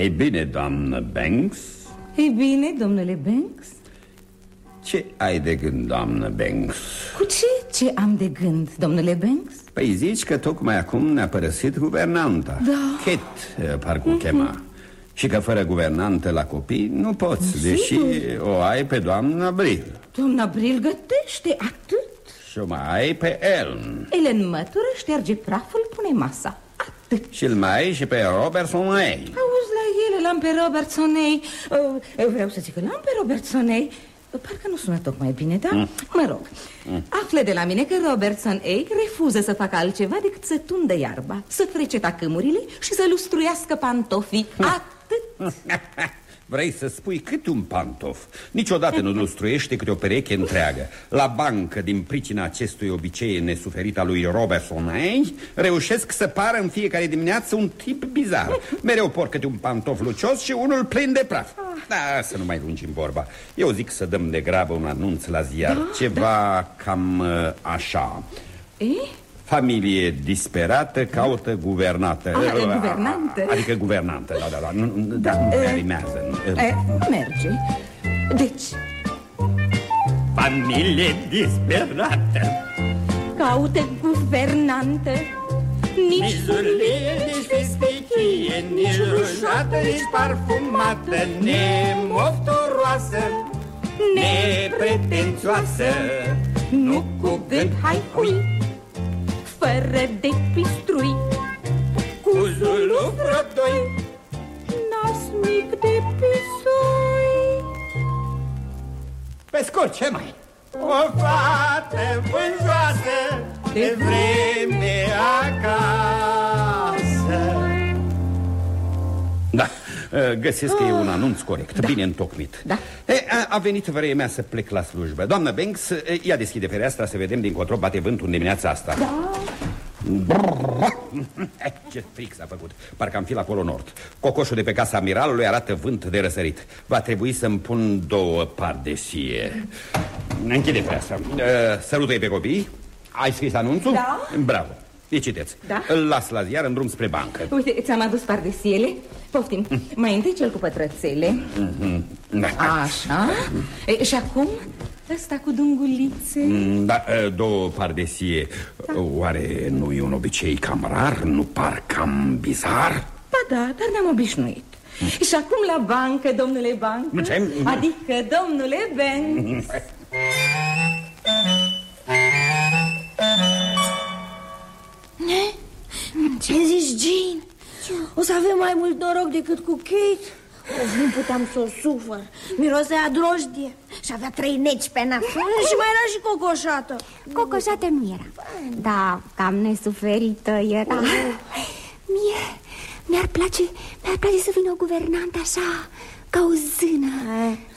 Ei bine, doamnă Banks? Ei bine, domnule Banks? Ce ai de gând, doamnă Banks? Cu ce? Ce am de gând, domnule Banks? Păi zici că tocmai acum ne-a părăsit guvernanta. Da. Kate, parcă o chema. Și că fără guvernantă la copii nu poți Sigur. Deși o ai pe doamna Brill. Doamna Bril gătește atât. Și o mai ai pe Elm. Ellen mătură, șterge praful, pune masa. Atât. Și îl mai ai și pe Robertson May Auzi la ele, l-am pe Robertsonei uh, Vreau să zic că l-am pe Robertsonei Parcă nu sună tocmai bine, da? Mm. Mă rog, mm. afle de la mine că Robertson ei refuză să facă altceva decât să tundă iarba Să frece tacâmurile și să lustruiască pantofii Atât Vrei să spui cât un pantof? Niciodată nu lustruiește câte o pereche întreagă. La bancă, din pricina acestui obicei nesuferit al lui Robertson ei, Reușesc să pară în fiecare dimineață un tip bizar. Mereu por câte un pantof lucios și unul plin de praf. Da, să nu mai lungim vorba. Eu zic să dăm de grabă un anunț la ziar. Da, Ceva cam uh, așa. Eh? Familie disperată caută guvernată. Ah, e guvernantă. Adică guvernantă, da, da, da. Nu, nu, da, nu prea rimează Eh, merge. Deci, Familie disperată. caute guvernantă. Nici zulie, nici festichie Nici rușată, nici parfumată Nemoftoroasă, nepretențioasă. Nu cu gând hai hui Fără de pistrui. Cu zulu doi Nas mic de pisoi. Pe scurt, ce mai? O fată vânjoasă De vreme acasă. Da, găsesc că e un anunț corect, da. bine întocmit. Da. e, a, a venit vremea să plec la slujbă. Doamnă Banks, e, ia deschide fereastra să vedem dincotro bate vântul în dimineața asta. Da Ce fric s-a făcut. Parcă am fi la Polul Nord. Cocoșul de pe casa amiralului arată vânt de răsărit. Va trebui să-mi pun două par de sie. Închide fereastra uh, Sărută-i pe copii. Ai scris anunțul? Da. Bravo. Îi citeți Da. Îl las la ziar în drum spre bancă. Uite, ți-am adus pardesiele Poftim, mai întâi cel cu pătrățele. Da. Așa. E, Și acum ăsta cu dungulițe Da, uh, două par de sie Oare nu e un obicei cam rar? Nu par cam bizar? Ba da, dar ne-am obișnuit Și acum la bancă, domnule bancă Ce? Adică, domnule Banks Ce zici, Jean? O să avem mai mult noroc decât cu Kate? Of, nu puteam să o sufăr. Mirosea drojdie. Și avea trei neci pe nas. Și mai era și cocoșată. Cocoșată nu era. Da, cam nesuferită era. Mie mi-ar place, mi-ar place să vină o guvernantă așa Ca o zână.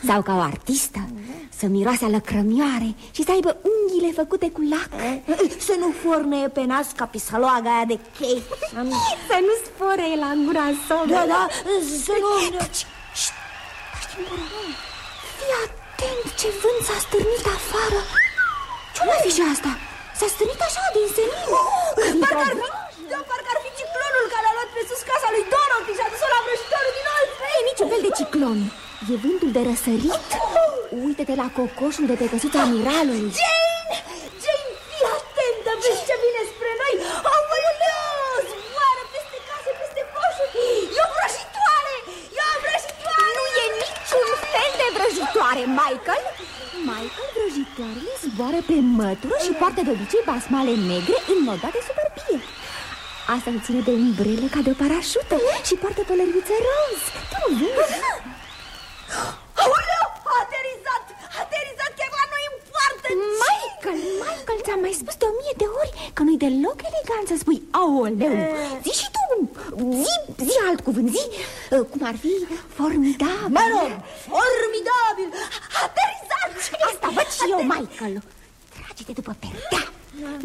Sau ca o artistă Să miroase a lăcrămioare Și să aibă unghiile făcute cu lac. Să nu fornăie pe nas ca pisaloaga aia de Kate Să nu spore la gura somă Da, da, să nu... Fii atent ce vânt s-a stârnit afară. Ce mai fi și asta? S-a stârnit așa din senin? Parcă ar fi, da, parcă ar fi ciclonul care a luat pe sus casa lui Dorothy și a dus-o la vrăjitorul din alt. Ei, niciun fel de ciclon. E vântul de răsărit. Uite-te la cocoșul de pe căsuța amiralului Jane! Jane, fii atentă, vezi ce vine spre noi. Aoleu, zboară peste case, peste poșuri E o vrăjitoare, e o vrăjitoare. Nu e niciun fel de vrăjitoare, Michael. Michael, vrăjitoarele zboară pe mătură și poartă de obicei basmale negre înnodate superbie Asta se ține de umbrele ca de o parașută și poartă pălăriuță roz. Tu nu vezi? Aoleu, a aterizat, a aterizat chiar la noi în poartă Michael, Michael, ți-am mai spus de o mie de ori că nu-i deloc elegant să spui aoleu Zi și tu, zi, zi alt cuvânt, zi uh, cum ar fi formidabil. Mă rog, formidabil, a aterizat. Asta văd și eu, Michael Trage-te după perdea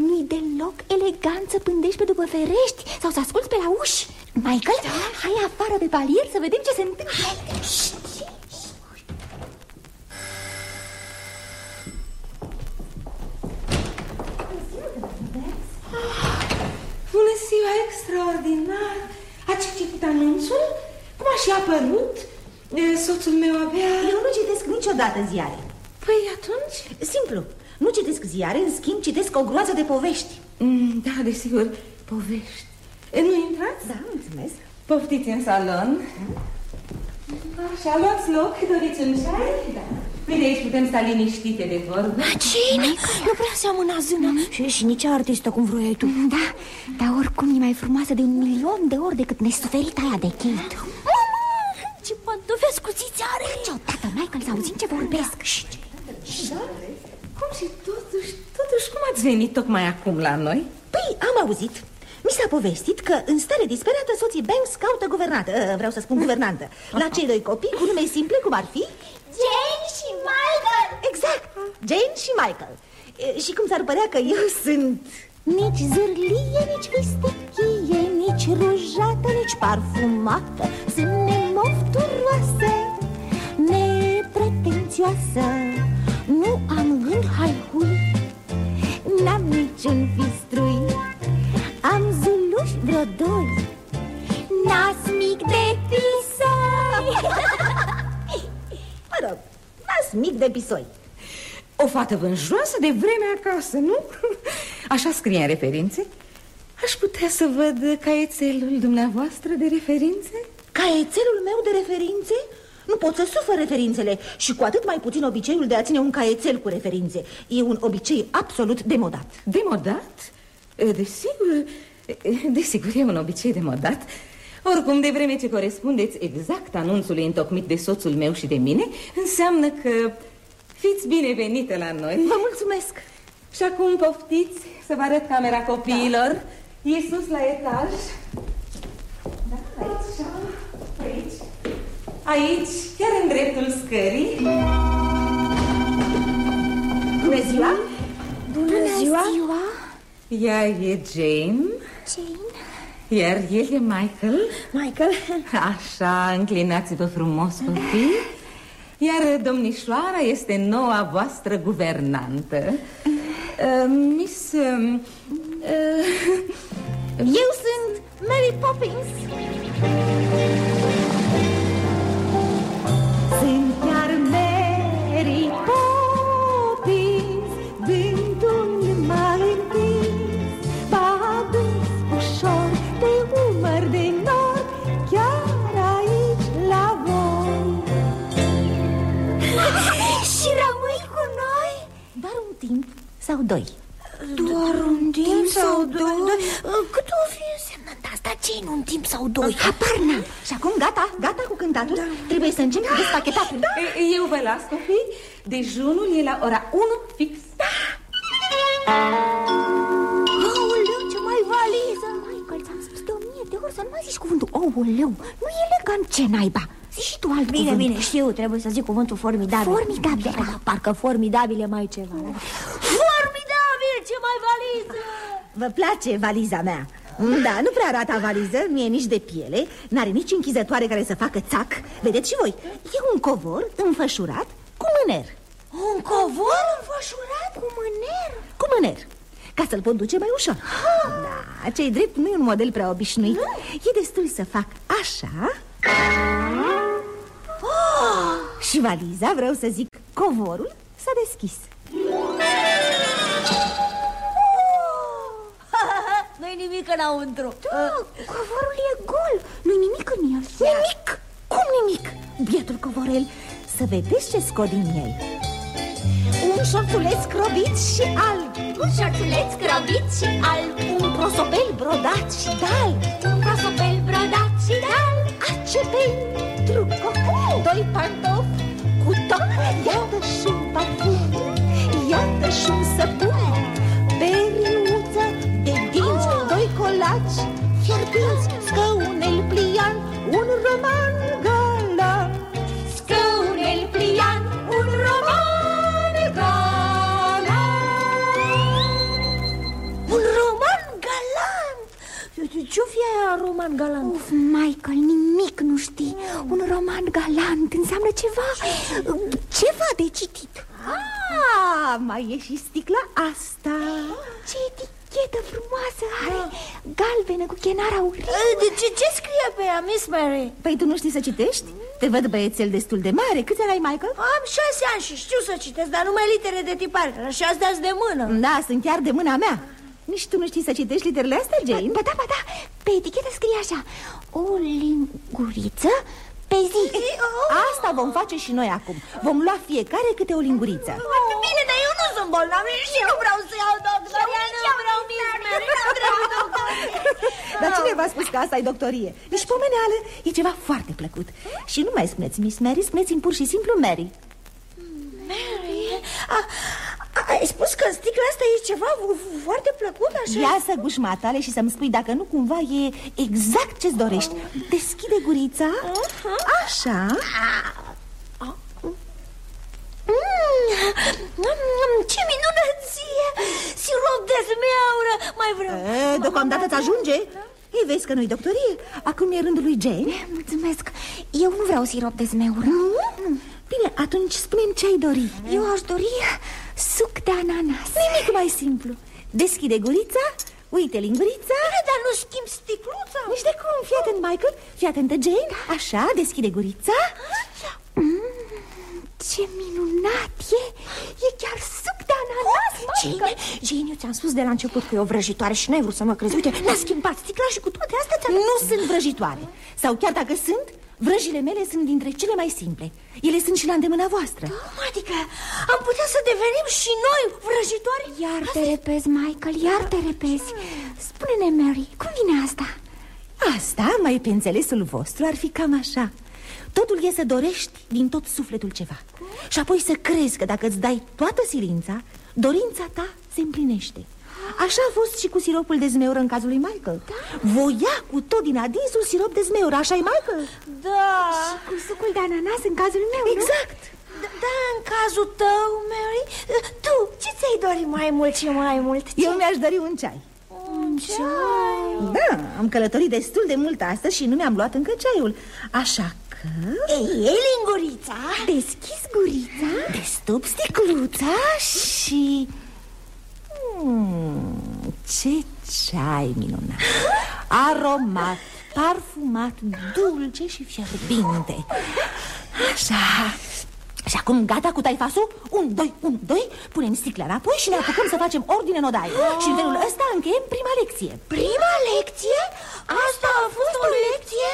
Nu-i deloc elegant să pândești pe după ferești Sau să asculți pe la uși. Michael, hai afară pe palier să vedem ce se întâmplă. Șt, Bună ziua, extraordinar. Ați citit anunțul? Cum așa a părut? Soțul meu avea... Eu nu citesc niciodată ziare. Păi atunci? Simplu, nu citesc ziare, în schimb citesc o groază de povești. Mm, Da, desigur, povești. Nu intrați? Da, mulțumesc. Poftiți în salon. Așa, luați loc, doriți un ceai? Da. Bine, aici putem sta liniștite de vorbă. Cine? Nu prea seamănă zână mm. și, și nici artistă cum vroiai tu. Da, dar oricum e mai frumoasă de un milion de ori decât nesuferita aia de Kate Mama, ce pantofi ascuțiți are. Ce tată, Michael, să auzim ce vorbesc. Și, da? Cum și totuși, totuși, cum ați venit tocmai acum la noi? Păi, am auzit. Mi s-a povestit că în stare disperată soții Banks caută guvernată, uh, vreau să spun guvernantă. La cei doi copii cu nume simple cum ar fi? Jane și Michael! Exact, Jane și Michael. Și cum s-ar părea că eu sunt... Nici zârlie, nici vistichie, nici rujată, nici parfumată. Sunt nemofturoasă, nepretențioasă Nu am gând hai-hui, n-am niciun fistrui Am zuluși vreo doi, nas mic de pisoi Mă rog, nas mic de pisoi O fată vânjoasă de vreme acasă, nu? Așa scrie în referințe Aș putea să văd caietelul dumneavoastră de referințe? Caietelul meu de referințe? Nu pot să sufăr referințele și cu atât mai puțin obiceiul de a ține un caietel cu referințe E un obicei absolut demodat Demodat? Desigur, desigur e un obicei demodat oricum, de vreme ce corespundeți exact anunțului întocmit de soțul meu și de mine, înseamnă că fiți binevenită la noi. Vă mulțumesc! Și acum poftiți să vă arăt camera copiilor. Da. E sus la etaj. Da, aici, aici. Aici, chiar în dreptul scării. Bună ziua! Bună ziua! Bună ziua. Ea e Jane. Jane? Iar el e Michael Michael Așa, înclinați-vă frumos, copii Iar domnișoara este noua voastră guvernantă uh, Miss... Uh, uh, Eu sunt Mary Poppins Sunt chiar Mary Poppins Vântul m-a întins. M-a dus ușor pe umăr de nor Chiar aici la voi. Și rămâi cu noi? Doar un timp sau doi? Doar un timp sau doi? Cât o fi însemnând asta? ce în un timp sau doi? Habar n-am Și acum gata, gata cu cântatul? Da. Trebuie să încep cu despachetatul da. Eu vă las, copii Dejunul e la ora 1 fix Da Aoleu, ce mai valiză Michael, ți-am spus de o mie de ori să nu mai zici cuvântul Aoleu, nu e elegant ce naiba Zici și tu alt Bine, cuvânt. bine, știu, trebuie să zic cuvântul formidabil Formidabil da, Parcă formidabil e mai ceva Formidabil, ce mai valiză Vă place valiza mea? Da, nu prea arată valiză, nu e nici de piele N-are nici închizătoare care să facă țac. Vedeți și voi, e un covor înfășurat cu mâner. Un covor înfășurat cu mâner? Cu mâner ca să-l pot duce mai ușor. Da, cei drept nu e un model prea obișnuit. E destul să fac așa. Oh! Și valiza, vreau să zic, covorul s-a deschis. Nu-i nimic înăuntru. Da, covorul e gol, nu-i nimic în el. Nimic? Cum nimic? Bietul covorel, să vedeți ce scot din el. Un șorțuleț crobit și alb. Un șorțuleț crobit și alb. Un prosopel brodat și dal. Un prosopel brodat și dal. Ce pentru copil. Doi pantofi cu tot Iată și un parfum. Iată și un săpun Doi colaci fierbinți Scăunel plian Un roman galant. Scăunel plian Un roman galant. Un roman galant? Ce-o fi aia roman galant? Uf, Michael, nimic nu știi. Un roman galant înseamnă ceva. Ceva de citit. Ah, mai e și sticla asta. Ce etichetă etichetă frumoasă Are galbenă cu chenar aurii De ce, ce scrie pe ea, Miss Mary? Păi tu nu știi să citești? Te văd băiețel destul de mare Câți ani ai, Michael? Am șase ani și știu să citesc, dar numai litere de tipar Și astea de mână Da, sunt chiar de mâna mea Nici tu nu știi să citești literele astea, Jane? Ba da, ba da, pe etichetă scrie așa O linguriță pe zi. Asta vom face și noi acum. Vom lua fiecare câte o linguriță. Bine, dar eu nu sunt bolnav și nu vreau să iau doctor Eu nu vreau Miss Mary, nu. vreau doctor Dar cine v-a spus că asta e doctorie? Deci pomeneală e ceva foarte plăcut. Și nu mai spuneți Miss Mary, spuneți-mi pur și simplu Mary. Mary, a, a, ai spus că sticla asta e ceva foarte plăcut, așa? Ia să guși matale și să-mi spui dacă nu cumva e exact ce-ți dorești Deschide gurița Așa Mm, ce minunăție! Sirop de zmeaură! Mai vreau! e, Deocamdată ți ajunge? Ei, vezi că nu-i doctorie Acum e rândul lui Jane Mulțumesc, eu nu vreau sirop de zmeură Nu? Bine, atunci spune ce ai dori Eu aș dori suc de ananas. Nimic mai simplu. Deschide gurița, uite lingurița. Bine, dar nu schimb sticluța? Nici de cum, fii atent, Michael. Fii atentă, Jane. Așa, deschide gurița. Ce minunat e! E chiar suc de ananas, Jane, Jane, eu ți-am spus de la început că e o vrăjitoare și n-ai vrut să mă crezi. Uite, n-a schimbat sticla și cu toate astea ți-am... Nu sunt vrăjitoare. Sau chiar dacă sunt, vrăjile mele sunt dintre cele mai simple. Ele sunt și la îndemâna voastră. Adică am putea să devenim și noi vrăjitoare? Iar te repezi, Michael, iar te repezi. Spune-ne, Mary, cum vine asta? Asta, mai pe înțelesul vostru, ar fi cam așa. Totul e să dorești din tot sufletul ceva. Și apoi să crezi că dacă îți dai toată silința Dorința ta se împlinește. Așa a fost și cu siropul de zmeură în cazul lui Michael. Voia cu tot din adinsul sirop de zmeură, așa e Michael? Da. Cu sucul de ananas în cazul meu, nu? Exact Da, în cazul tău, Mary. Tu, ce ți-ai dori mai mult și mai mult? Eu mi-aș dori un ceai. Un ceai? Da, am călătorit destul de mult astăzi și nu mi-am luat încă ceaiul. Așa că... Ei, e lingurița. Deschis gurița. Destup sticluța și... Hmm, ce ceai minunat. Aromat, parfumat, dulce și fierbinte. Așa Și acum gata cu taifasul? Un, doi, un, doi Punem sticla înapoi și ne apucăm să facem ordine în odaie Și în felul ăsta încheiem prima lecție Prima lecție? Asta a fost o lecție?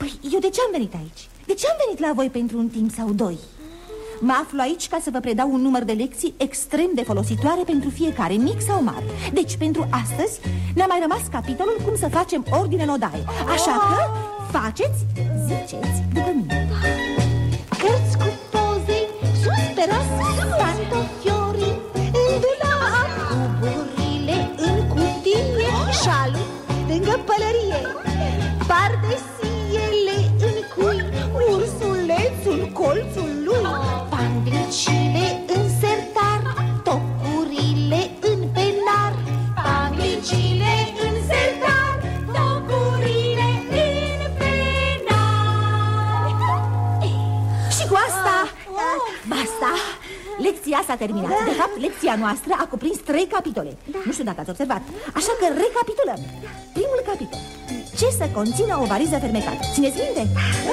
Păi eu de ce am venit aici? De ce am venit la voi pentru un timp sau doi? Mă aflu aici ca să vă predau un număr de lecții extrem de folositoare pentru fiecare, mic sau mare Deci pentru astăzi ne-a mai rămas capitolul cum să facem ordine în odaie Așa că faceți, ziceți după mine Cărți cu poze, sus pe ras, pantofiori În dulap, cuburile în cutie Șalul lângă pălărie Pardesiele Lecția s-a terminat De fapt, lecția noastră a cuprins trei capitole Nu știu dacă ați observat Așa că recapitulăm Primul capitol Ce să conțină o variză fermecată Țineți minte?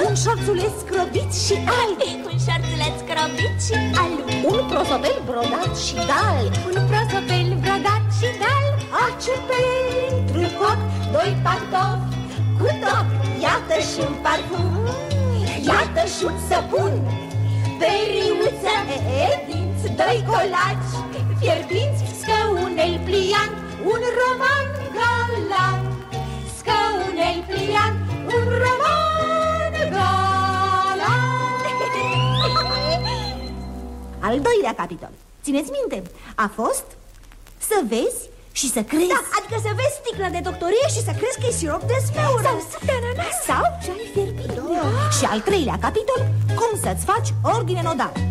Un șorțuleț scrobit și alb Un șorțuleț crobit și alb Un prosopel brodat și dal Un prosopel brodat și dal Ace pentru coc Doi pantofi cu toc Iată și un parfum Iată și un săpun Periuță e dinți Doi colaci fierbinți Scăunel pliant Un roman galant. Scăunel pliant Un roman galant. Al doilea capitol. Țineți minte, a fost să vezi și să crezi. Da, adică să vezi sticla de doctorie și să crezi că e sirop de smeură. Sau suc de ananas Sau ceai fierbinte Și al treilea capitol Cum să-ți faci ordine în odaie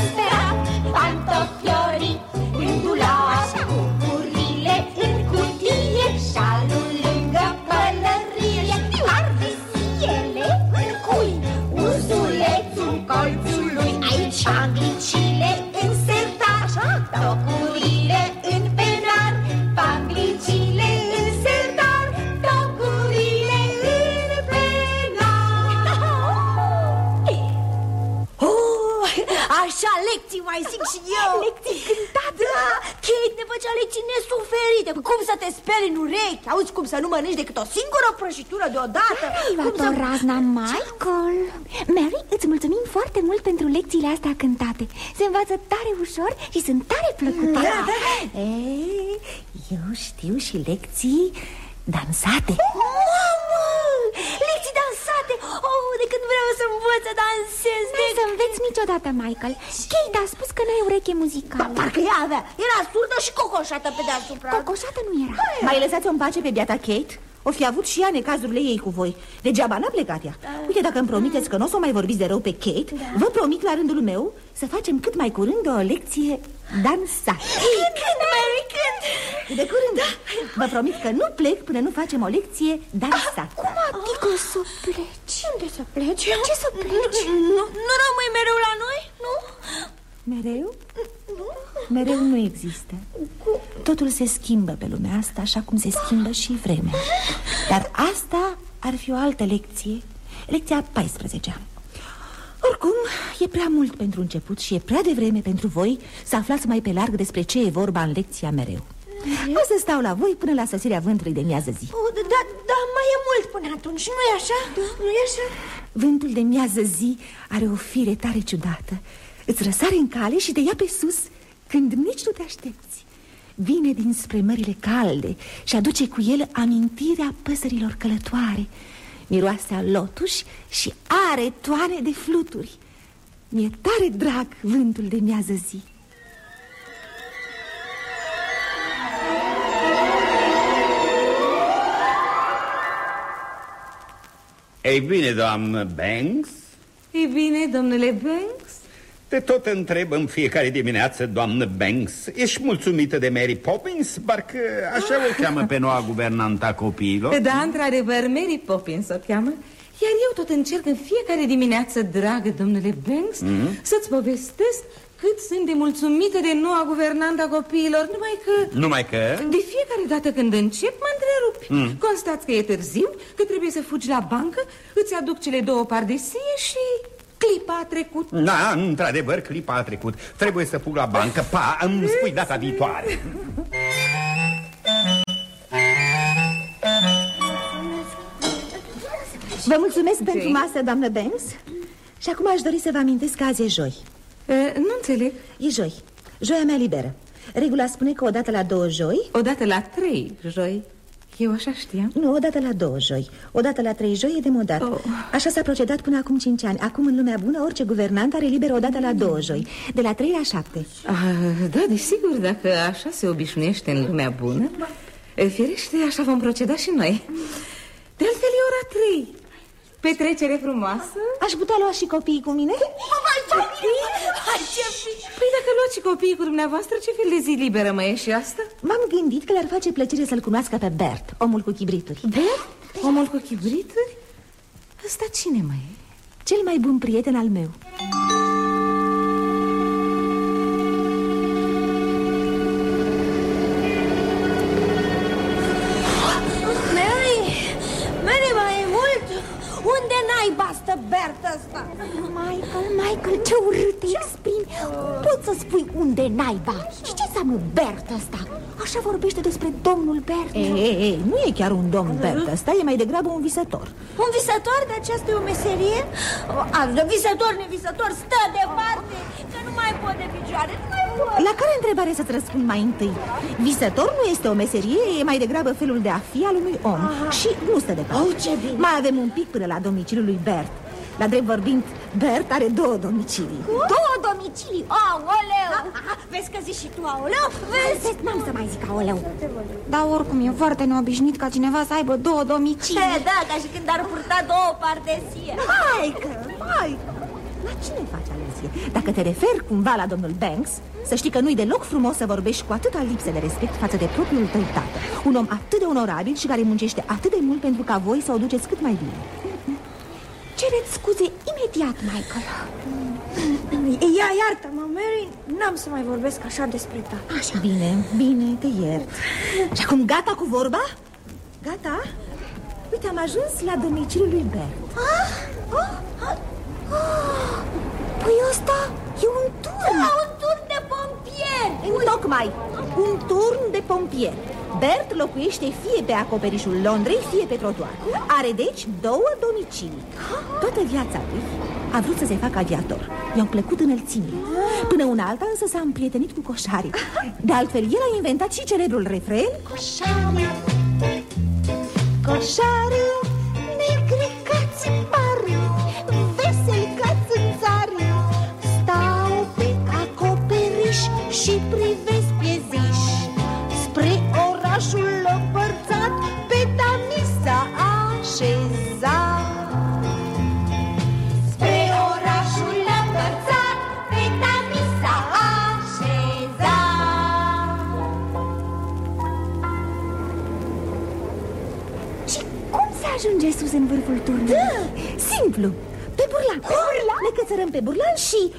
sus pe rap te speli în urechi. Auzi cum să nu mănânci decât o singură prăjitură deodată? Ai luat să... o razna, Michael. Mary, îți mulțumim foarte mult pentru lecțiile astea cântate. Se învață tare ușor și sunt tare plăcute. Da, da. Ei, eu știu și lecții dansate. Mamă! Lecții dansate Oh, de când vreau să învăț să dansez de... N-ai să înveți niciodată, Michael. Kate a spus că n-ai ureche muzicală. Parcă ea avea, era surdă și cocoșată pe deasupra. Cocoșată nu era. Mai lăsați-o în pace pe biata Kate? O fi avut și ea necazurile ei cu voi. Degeaba n-a plecat ea. Uite, dacă îmi promiteți că nu o să o mai vorbiți de rău pe Kate Vă promit la rândul meu să facem cât mai curând o lecție dansată Când, Mary, când? De curând Vă promit că nu plec până nu facem o lecție dansată Cum adică să pleci? Unde să pleci? Ce să pleci? Nu, nu rămâi mereu la noi, nu? Mereu? Mereu nu există Totul se schimbă pe lumea asta Așa cum se schimbă și vremea Dar asta ar fi o altă lecție Lecția 14 Oricum, e prea mult pentru început Și e prea devreme pentru voi Să aflați mai pe larg despre ce e vorba în lecția mereu. O să stau la voi până la sosirea vântului de miază zi. Oh, da, da, da, mai e mult până atunci, nu-i așa? Nu e așa? Vântul de miază zi are o fire tare ciudată. Îți răsare în cale și te ia pe sus Când nici nu te aștepți. Vine dinspre mările calde Și aduce cu el amintirea păsărilor călătoare Miroase a lotuș și are toane de fluturi. Mi-e tare drag vântul de miază zi. Ei bine, doamnă Banks? E bine, domnule Banks? Te tot întreb în fiecare dimineață, doamnă Banks Ești mulțumită de Mary Poppins? Parcă așa o cheamă pe noua guvernanta copiilor Da, într-adevăr, Mary Poppins o cheamă Iar eu tot încerc în fiecare dimineață, dragă domnule Banks Mhm. Să-ți povestesc cât sunt de mulțumită de noua guvernanta copiilor Numai că Numai că... de fiecare dată când încep mă întrerupi Mm. Constați că e târziu, că trebuie să fugi la bancă Îți aduc cele două pardesie și clipa a trecut. Da, într-adevăr, clipa a trecut. Trebuie să fug la bancă, pa, îmi spui data viitoare. Vă mulțumesc Jane. pentru masă, doamnă Banks Și acum aș dori să vă amintesc că azi e joi. Nu înțeleg. E joi, joia mea liberă. Regula spune că odată la două joi Odată la trei joi Eu așa știam Nu, odată la două joi. Odată la trei joi e demodat. Oh. Așa s-a procedat până acum cinci ani. Acum în lumea bună orice guvernant are liberă odată la două joi. De la trei la șapte. Ah, Da, desigur, dacă așa se obișnuiește în lumea bună e, Firește, așa vom proceda și noi. De altfel e ora trei Petrecere frumoasă Aș putea lua și copiii cu mine? Păi dacă luați și copiii cu dumneavoastră Ce fel de zi liberă mai e și asta? M-am gândit că le-ar face plăcere să-l cunoască pe Bert Omul cu chibrituri Bert? Omul cu chibrituri? Ăsta cine mai e? Cel mai bun prieten al meu naiba Și ce înseamnă Bert ăsta? Așa vorbește despre domnul Bert Ei, ei, ei, nu e chiar un domn Bert ăsta E mai degrabă un visător Un visător de aceasta e o meserie? A, de visător, nevisător, stă departe Că nu mai pot de picioare, nu mai pot La care întrebare să-ți răspund mai întâi? Visător nu este o meserie, e mai degrabă felul de a fi al unui om Și nu stă departe Oh, ce bine. Mai avem un pic până la domiciliul lui Bert La drept vorbind, Bert are două domicilii. Două domicilii, aoleu! Vezi că zici și tu, aoleu? Vezi? Vezi, n-am să mai zic aoleu. Dar oricum e foarte neobișnuit ca cineva să aibă două domicilii. E, da, ca și când ar purta două partesie. Hai că, hai La cine faci aluzie? Dacă te referi cumva la domnul Banks Să știi că nu-i deloc frumos să vorbești cu atâta lipsă de respect față de propriul tău tată. Un om atât de onorabil și care muncește atât de mult pentru ca voi să o duceți cât mai bine Cereți scuze imediat, Michael Ia, iartă-mă, Mary, n-am să mai vorbesc așa despre tata Așa. Bine, bine, te iert Și acum gata cu vorba? Gata? Uite, am ajuns la domiciliul lui Bert Păi ăsta e un turn La un turn de pompieri pompier! Tocmai, un turn de pompier Bert locuiește fie pe acoperișul Londrei, fie pe trotuar. Are deci două domicilii Toată viața lui a vrut să se facă aviator. I-au plăcut înălțimile. Până una alta însă s-a împrietenit cu coșarii. De altfel, el a inventat și celebrul refren. Coșariu, coșariu, negre ca țipariu, vesel ca țânțariu. Stau pe acoperiș și privesc ajunge sus în vârful turnului? Da, simplu. Pe burlan. Burlan? Ne cățărăm pe burlan și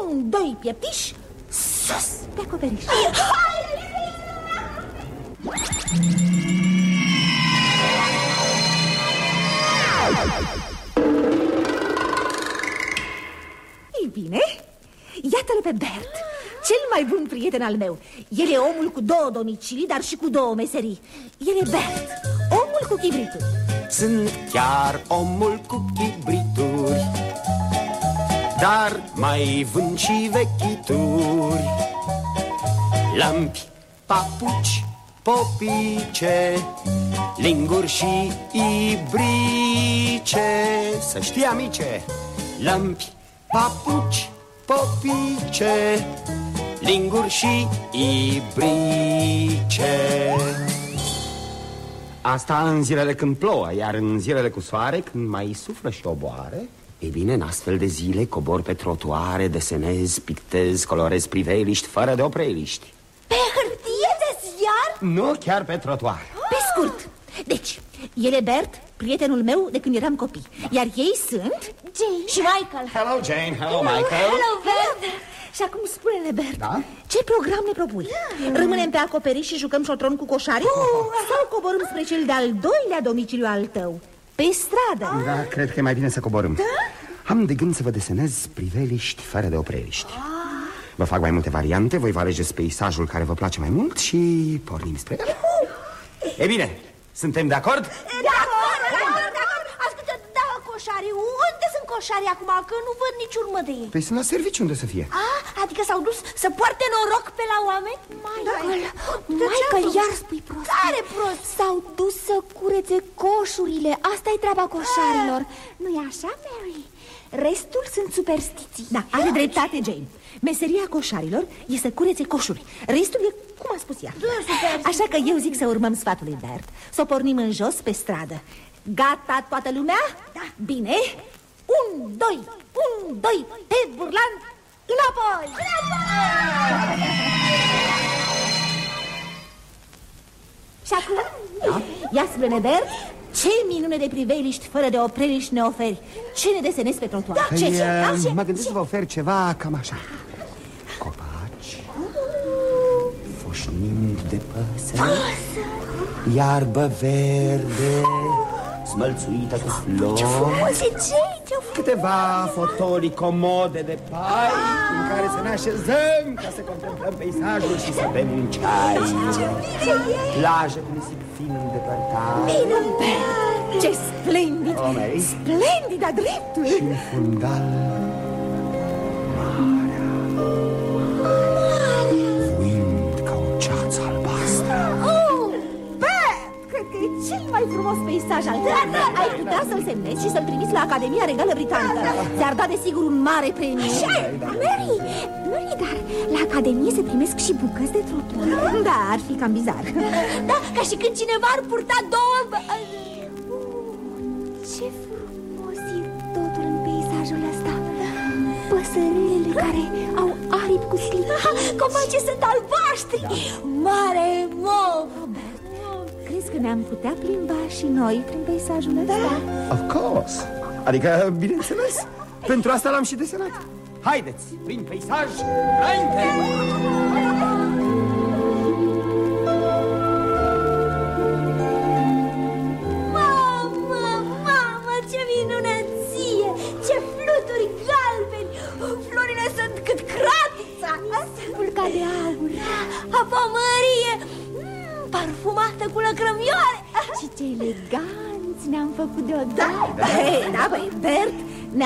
un, doi pieptiși Sus. Pe acoperiș. Ei bine, iată-l pe Bert Cel mai bun prieten al meu. El e omul cu două domicilii, dar și cu două meserii. El e Bert, omul cu chibritul Sunt chiar omul cu chibrituri Dar mai vând și vechituri. Lampi, papuci, popice Linguri și ibrice. Să știi, amice Lampi, papuci, popice Linguri și ibrice Asta în zilele când plouă, iar în zilele cu soare, când mai suflă și oboare Ei bine, în astfel de zile cobor pe trotuare, desenez, pictez, colorez priveliști fără de opreliști. Pe hârtie de ziar? Nu chiar pe trotuar. Pe scurt. Deci, el e Bert, prietenul meu de când eram copii. Iar ei sunt Jane. și Michael. Hello, Jane, hello, Michael. Hello, Bert Și acum spune-ne, Bert Da? Ce program ne propui? Rămânem pe acoperiș și jucăm șotron cu coșari? Sau coborâm spre cel de-al doilea domiciliu al tău? Pe stradă. Da, cred că e mai bine să coborâm. Am de gând să vă desenez priveliști fără de opreliști. Vă fac mai multe variante, voi vă alegeți peisajul care vă place mai mult și pornim spre el. E bine, suntem de acord? De acord, de acord, de acord. Ascultă, da, coșarii, unde sunt coșarii acum? Că nu văd nici urmă de ei. Păi sunt la serviciu unde să fie? A, adică s-au dus să poarte noroc pe la oameni? Michael, De ce Michael, am iar spui prost Care prost? S-au dus să curețe coșurile. Asta e treaba coșarilor. Nu-i așa, Mary? Restul sunt superstiții. Da, are dreptate, Jane. Meseria coșarilor e să curețe coșuri. Restul e cum a spus ea. Așa că eu zic să urmăm sfatul lui Bert. Să o pornim în jos pe stradă. Gata toată lumea? Da. Bine Un, doi, un, doi Pe burlan Înapoi Și acum da? Ia spune Bert ce minune de priveliști fără de opreliști ne oferi Ce ne desenezi pe trotuar? Da, ce, ce, da, ce? Mă gândesc să vă ofer ceva cam așa Copaci Foșnind de păsări Iarbă verde Smălțuită cu flori Ce, ce, ce Câteva fotolii comode de pai În care să ne așezăm Ca să contemplăm peisajul și să bem un ceai Plajă cu nisip fin îndepărtat Ce splendid! Oh, Mary. Splendid, a dreptul! Și un fundal mai frumos peisaj al tău Ai putea să-l semnezi și să-l trimiți la Academia Regală Britanică. Ți-ar da desigur un mare premiu. Mary, Mary, dar la Academie se primesc și bucăți de trotuar. Da, ar fi cam bizar. Da, ca și când cineva ar purta două... Ce frumos e totul în peisajul ăsta. Păsările care au aripi cu slipi Copacii sunt albaștri. Mare mov Crezi că ne-am putea plimba și noi prin peisajul ăsta? Of course Adică, bineînțeles Pentru asta l-am și desenat Haideți, prin peisaj, înainte!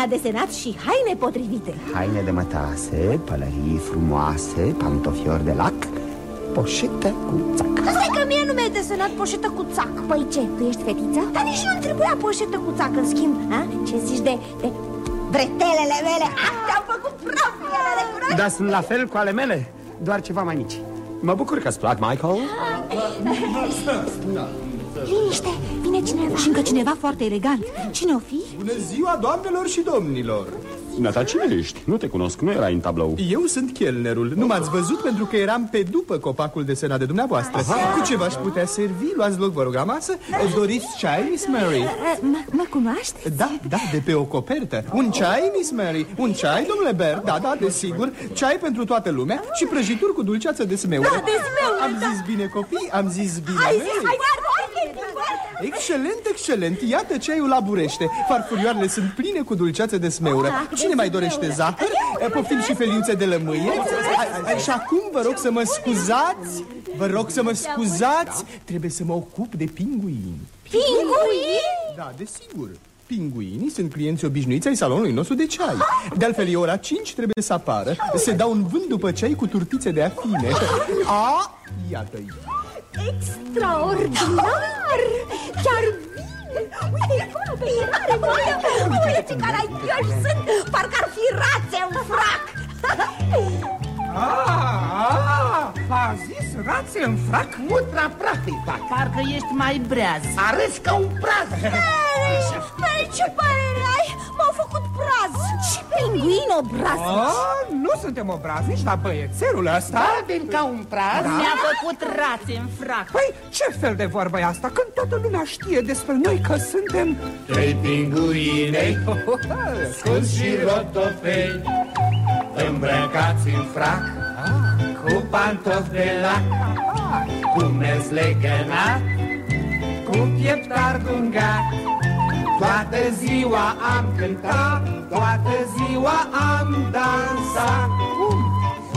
Ne-a desenat și haine potrivite Haine de mătase, pălării frumoase, pantofiori de lac Poșetă cu țac Asta că mie nu mi-ai desenat poșetă cu țac Păi ce, tu ești fetiță? Dar nici nu-mi trebuia poșetă cu țac în schimb a? Ce zici de, de bretelele mele? Ah, Te-am făcut praf, ele le cunoști? Dar sunt la fel cu ale mele, doar ceva mai mici Mă bucur că-ți plac, Michael Liniște, vine cineva Și încă cineva foarte elegant Cine o fi? Bună ziua, doamnelor și domnilor! Nata, cine ești? Nu te cunosc, nu erai în tablou Eu sunt chelnerul. Nu m-ați văzut pentru că eram pe după copacul desenat de dumneavoastră. Cu ce v-aș putea servi? Luați loc, vă rog, la masă. Doriți ceai, Miss Mary? Eh, Mă, mă cunoaște? Da, da, de pe o copertă. Un ceai, Miss Mary? Un ceai, domnule Ber? Da, da, desigur. Ceai pentru toată lumea și prăjituri cu dulceață de smeură. Da, de smeură, Am da. zis bine, copii? Am zis bine, Hai, Mary? hai, foarte, foarte Excelent, excelent. Iată ceaiul la burește. Farfurioarele sunt pline cu dulceață de smeură. Ah, Cine de mai dorește smeură. zahăr? Eu Poftim și feliuțe de lămâie. A- a- Și acum vă rog să mă scuzați. Vă rog să mă scuzați. Trebuie să mă ocup de pinguini. Pinguini? Da, desigur. Pinguinii sunt clienți obișnuiți ai salonului nostru de ceai. De altfel, e ora 5, trebuie să apară. Se dau un vânt după ceai cu turtițe de afine. A, iată-i. Extraordinar! Chiar bine! Uite, acolo pe mare, uite, uite ce caragioși sunt! Parcă ar fi rațe în frac! Ah, v-a zis rațe în frac? Mutra prafei fac Parcă ești mai breaz Arăți ca un praz Păi, ce părere ai? M-au făcut praz! Și pinguin obraz! Ah, nu suntem obraznici, dar băiețelul ăsta Galben ca un praz Da? Mi-a făcut rațe în frac Păi, ce fel de vorbă e asta? Când toată lumea știe despre noi că suntem Trei pinguine Scunzi și rotofei Îmbrăcați în frac Cu pantofi de lac Cu mers legănat Cu piept argungat Toată ziua am cântat Toată ziua am dansat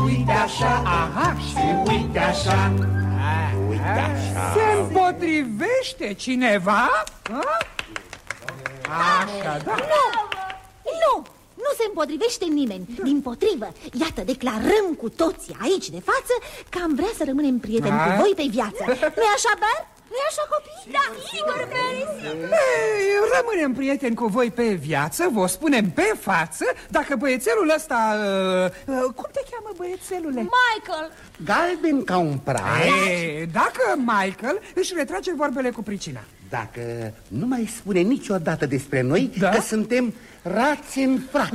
Uite așa, aha, și uite așa Uite așa Se împotrivește cineva? A? Așa, da Nu! Nu se împotrivește nimeni Din potrivă, iată, declarăm cu toții aici de față Că am vrea să rămânem prieteni cu Da. voi pe viață Nu-i așa, Ber? Nu-i așa, copii? Da, sigur, Mary, sigur! Ei, Rămânem prieteni cu voi pe viață, vă spunem pe față Dacă băiețelul ăsta... Uh, uh, cum te cheamă băiețelule? Michael! Galben ca un praz E, dacă Michael își retrage vorbele cu pricina Dacă nu mai spune niciodată despre noi Da? Că suntem rați în frac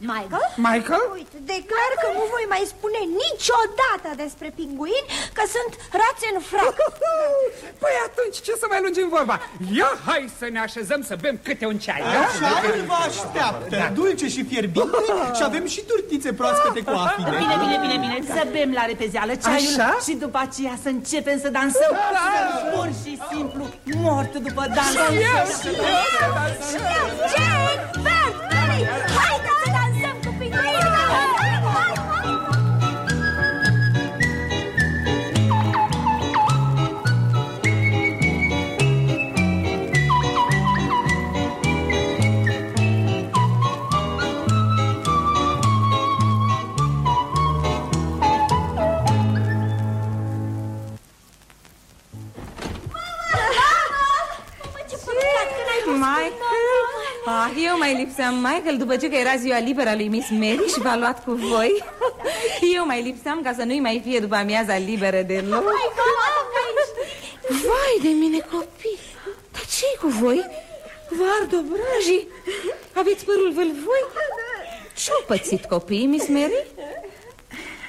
Michael? Michael? Michael? Uite, declar că nu voi mai spune niciodată despre pinguini că sunt rațe în frac. Păi atunci ce să mai lungim vorba? Ia hai să ne așezăm să bem câte un ceai da? Ceaiul vă așteaptă, dulce și fierbinte și avem și turtițe proaspete cu afine. Bine, bine, bine, bine Să bem la repezeală ceaiul Așa? Și după aceea să începem să dansăm Pur și simplu mort după dans Jane, Bert, Mary, Ah, eu mai lipseam, Michael, după ce că era ziua liberă a lui Miss Mary și v-a luat cu voi. Eu mai lipseam ca să nu-i mai fie după amiaza liberă deloc. Vai de mine, copii! Dar ce cu voi? Vă ard obrajii? Aveți părul vâlvoi? Ce-au pățit copiii, Miss Mary?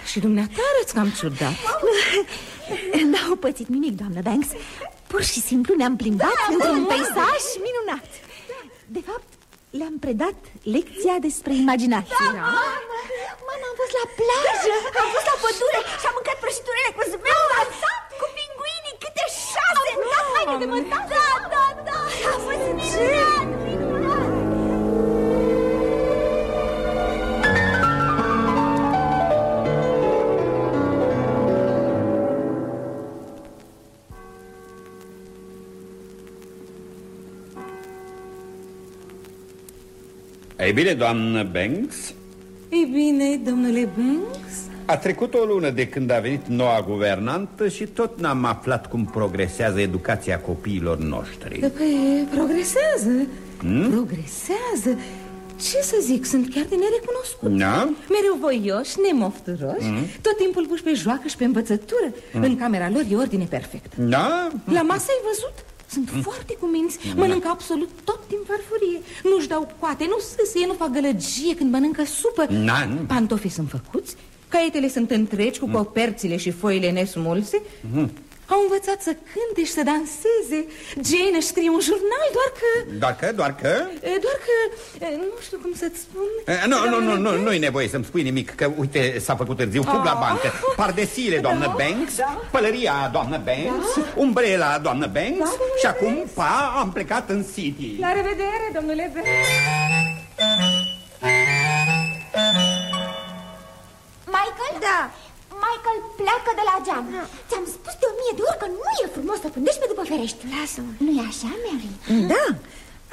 Și dumneata arăți cam ciudat. N-au pățit nimic, doamnă Banks Pur și simplu ne-am plimbat într-un peisaj minunat De fapt, le-am predat lecția despre imaginație. Mama, am fost la plajă, am Ei bine, doamnă Banks, Ei bine, domnule Banks a trecut o lună de când a venit noua guvernantă și tot n-am aflat cum progresează educația copiilor noștri. Păi, progresează Hmm? Progresează Ce să zic, sunt chiar de nerecunoscut Da? Mereu voioși, nemofturoși Mhm. Tot timpul puși pe joacă și pe învățătură Mhm. În camera lor e ordine perfect Da? La masă ai văzut? Sunt foarte cuminți Mănâncă absolut tot din farfurie. Nu-și dau coate, nu sâsie, nu fac gălăgie când mănâncă supă. Na, nu. Pantofii sunt făcuți Caietele sunt întregi cu coperțile și foile nesmulse. Mhm. Au învățat să cânte și să danseze. Jane își scrie un jurnal doar că Doar că, doar că... E, Doar că, e, nu știu cum să-ți spun. Eh, Nu, nu, nu, nu, nu-i nevoie să-mi spui nimic Că, uite, s-a făcut târziu, fug la Ah. bancă. Pardesiile, doamnă Da, Banks da. Pălăria, doamnă Banks Umbrela, doamnă Banks Da, domnule Și acum, pa, am plecat în City. La revedere, domnule Banks. Michael? Da Michael, pleacă de la geam. Ți-am spus de o mie de ori că nu e frumos să pândești pe după ferești. Lasă-mă. Nu-i așa, Mary? Da,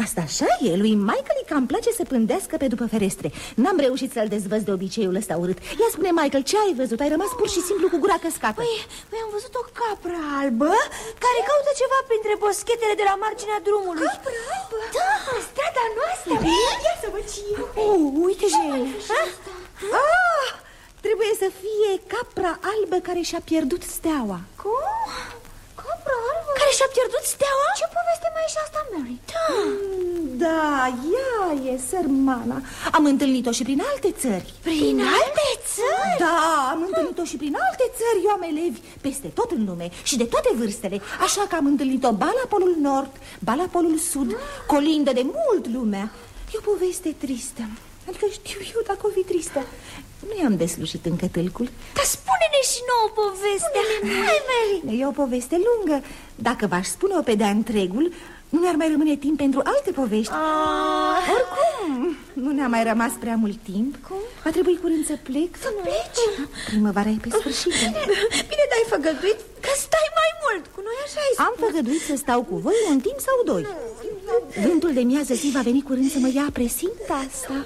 asta așa e, lui Michael îi cam place să pândească pe după ferestre. N-am reușit să-l dezvăz de obiceiul ăsta urât. Ia spune, Michael, ce ai văzut? Ai rămas pur și simplu cu gura căscată. Păi, păi am văzut o capră albă care caută ceva printre boschetele de la marginea drumului. Capră albă? Da, strada noastră. Ia să văd și eu. Oh, uite, Jane Ah, trebuie să fie capra albă care și-a pierdut steaua Cum? Capra albă? Care și-a pierdut steaua? Ce poveste mai e și asta, Mary? Da, da, ea e sărmana Am întâlnit-o și prin alte țări Prin alte țări? Da, am întâlnit-o și prin alte țări Eu am elevi peste tot în lume și de toate vârstele Așa că am întâlnit-o ba la polul nord, ba la polul sud Colindă de mult lumea E o poveste tristă Adică știu eu dacă o fi tristă. Nu i-am deslușit încă tâlcul. Dar spune-ne și nouă povestea Hai, Mary. E o poveste lungă. Dacă v-aș spune-o pe de-a întregul Nu ne-ar mai rămâne timp pentru alte povești. Ah. Oricum, nu ne-a mai rămas prea mult timp. Cum? Va trebui curând să plec. Să pleci? Primăvara e pe sfârșit. Bine, dar ai făgăduit că stai mai mult. Cu noi, așa ai Am făgăduit să stau cu voi un timp sau doi. Vântul de miază zi va veni curând să mă ia presimt asta.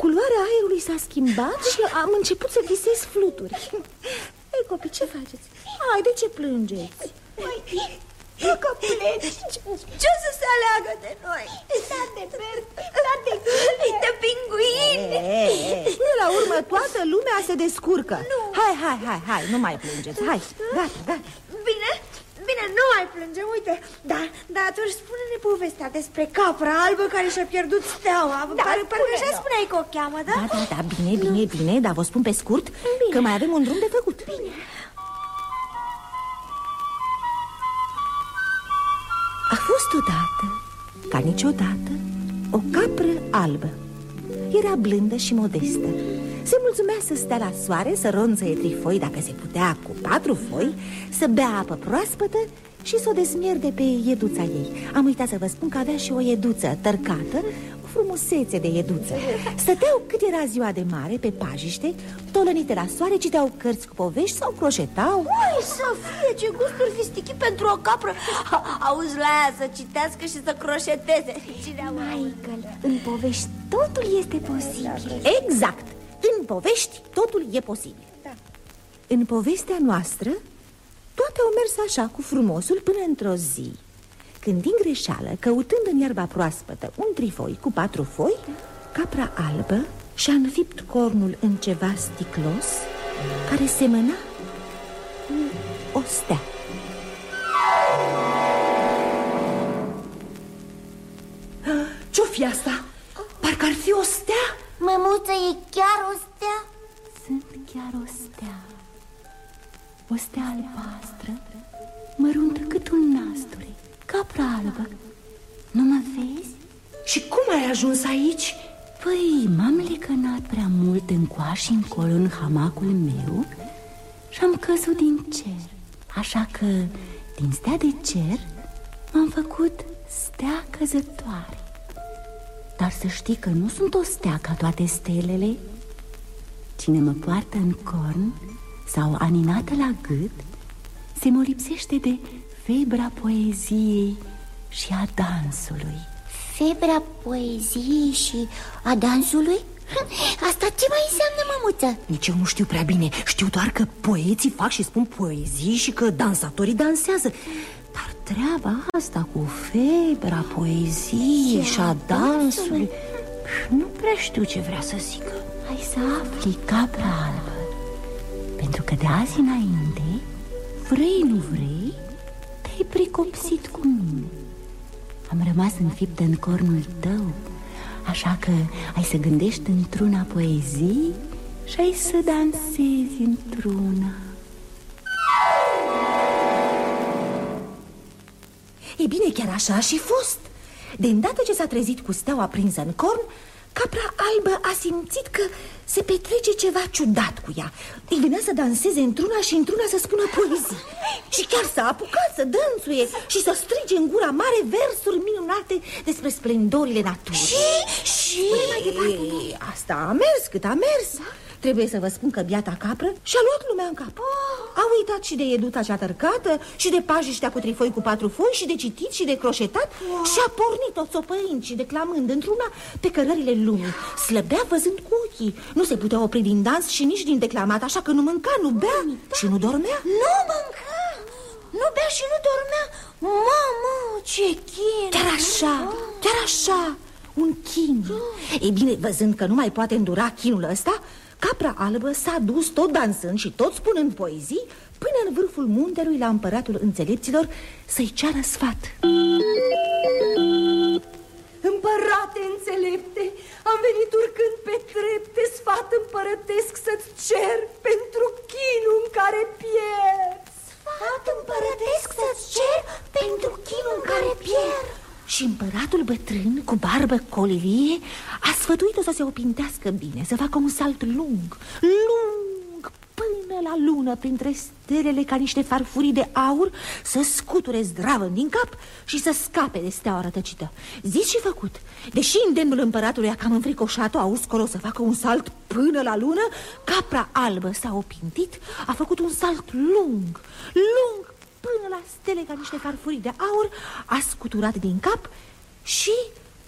Culoarea aerului s-a schimbat și am început să visez fluturi. Ei, copii, ce faceți? Hai, de ce plângeți? Dacă pleci, ce o să se aleagă de noi? Da de beri, da de gâlii, de pinguini Până la urmă toată lumea se descurcă nu. Hai, hai, hai, hai, nu mai plângeți Hai, gata, gata Bine, bine, nu mai plângem, uite Dar, dar atunci spune-ne povestea despre capra albă care și-a pierdut steaua Da, Parcă, parcă așa spune-ne. spuneai că o cheamă, da? Da, da, da, bine, bine, bine Dar vă spun pe scurt bine. că mai avem un drum de făcut Bine fost odată, ca niciodată, o capră albă. Era blândă și modestă. Se mulțumea să stea la soare, să ronțăie trifoi dacă se putea cu patru foi Să bea apă proaspătă și să o desmierde pe ieduța ei. Am uitat să vă spun că avea și o ieduță tărcată O frumusețe de ieduță. Stăteau cât era ziua de mare pe pajiște Tolănite la soare, citeau cărți cu povești sau croșetau. Ui, să fie, ce gusturi fistichi pentru o capră. Auzi la aia să citească și să croșeteze. Cine a Michael, în povești totul este posibil. Exact, în povești totul e posibil. Da. În povestea noastră Toate au mers așa cu frumosul până într-o zi Când din greșeală, căutând în iarba proaspătă un trifoi cu patru foi Capra albă și-a înfipt cornul în ceva sticlos Care semăna cu o stea Ce-o fi asta? Parcă ar fi o stea Mămuță, e chiar o stea? Sunt chiar o stea O stea albastră Măruntă cât un nasture Capra albă Nu mă vezi? Și cum ai ajuns aici? Păi, m-am lecănat prea mult în și încolo în hamacul meu Și am căzut din cer Așa că, din stea de cer M-am făcut stea căzătoare Dar să știi că nu sunt o stea ca toate stelele Cine mă poartă în corn sau aninată la gât Se mă lipsește de febra poeziei și a dansului. Febra poeziei și a dansului? Asta ce mai înseamnă, mămuță? Nici eu nu știu prea bine. Știu doar că poeții fac și spun poezii Și că dansatorii dansează. Dar treaba asta cu febra poeziei și a dansului Nu prea știu ce vrea să zică. Hai să afli, capra albă. Pentru că de azi înainte Vrei, nu vrei Te-ai pricopsit cu mine. Am rămas înfipt în cornul tău Așa că ai să gândești într-una poezii Și ai să dansezi într-una. E bine, chiar așa a și fost. De îndată ce s-a trezit cu steaua prinsă în corn Capra albă a simțit că se petrece ceva ciudat cu ea. Îi venea să danseze într-una și într-una să spună poezii. Și chiar s-a apucat să dănțuie și să strige în gura mare versuri minunate despre splendorile naturii. Și? Și? mai departe Asta a mers cât a mers Trebuie să vă spun că biata capră și-a luat lumea în cap. A uitat și de eduța cea tărcată Și de pajiștea cu trifoi cu patru foi Și de citit și de croșetat Și a pornit tot sopăind și declamând într-una Pe cărările lumii. Slăbea văzând cu ochii. Nu se putea opri din dans și nici din declamat Așa că nu mânca, nu bea și nu dormea. Nu mânca, nu bea și nu dormea. Mamă, ce chin! Chiar așa, chiar așa. Un chin. Ei bine, văzând că nu mai poate îndura chinul ăsta Capra albă s-a dus tot dansând și tot spunând poezii Până în vârful muntelui la împăratul înțelepților Să-i ceară sfat. Împărate înțelepte, am venit urcând pe trepte Sfat împărătesc să-ți cer pentru chinul în care pierd Sfat împărătesc să-ți cer pentru chinul în care pierd Și împăratul bătrân, cu barbă colilie, a sfătuit-o să se opintească bine, să facă un salt lung, lung, până la lună, printre stelele ca niște farfurii de aur, să scuture zdravă din cap și să scape de steaua rătăcită. Zis și făcut. Deși îndemnul împăratului a cam înfricoșat-o, auzi colo să facă un salt până la lună, capra albă s-a opintit, a făcut un salt lung, lung, până la stele ca niște farfurii de aur, a scuturat din cap și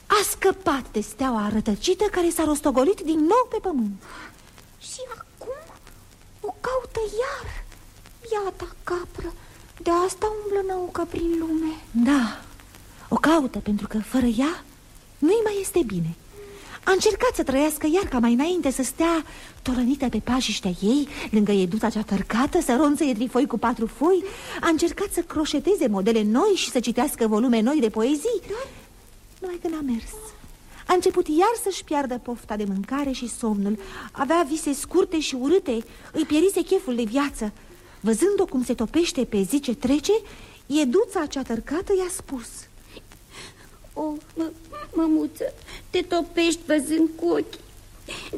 a scăpat de steaua rătăcită care s-a rostogolit din nou pe pământ. Și acum o caută iar. Iata capră. De asta umblă năucă prin lume. Da, o caută pentru că fără ea nu-i mai este bine A încercat să trăiască iar ca mai înainte Să stea tolănită pe pajiștea ei Lângă eduța cea tărcată Să ronțăie trifoi cu patru foi. A încercat să croșeteze modele noi Și să citească volume noi de poezii. Numai că n-a mers. A început iar să-și piardă pofta de mâncare și somnul. Avea vise scurte și urâte. Îi pierise cheful de viață. Văzând-o cum se topește pe zi ce trece Eduța cea tărcată i-a spus O, mă, mămuță, te topești văzând cu ochii.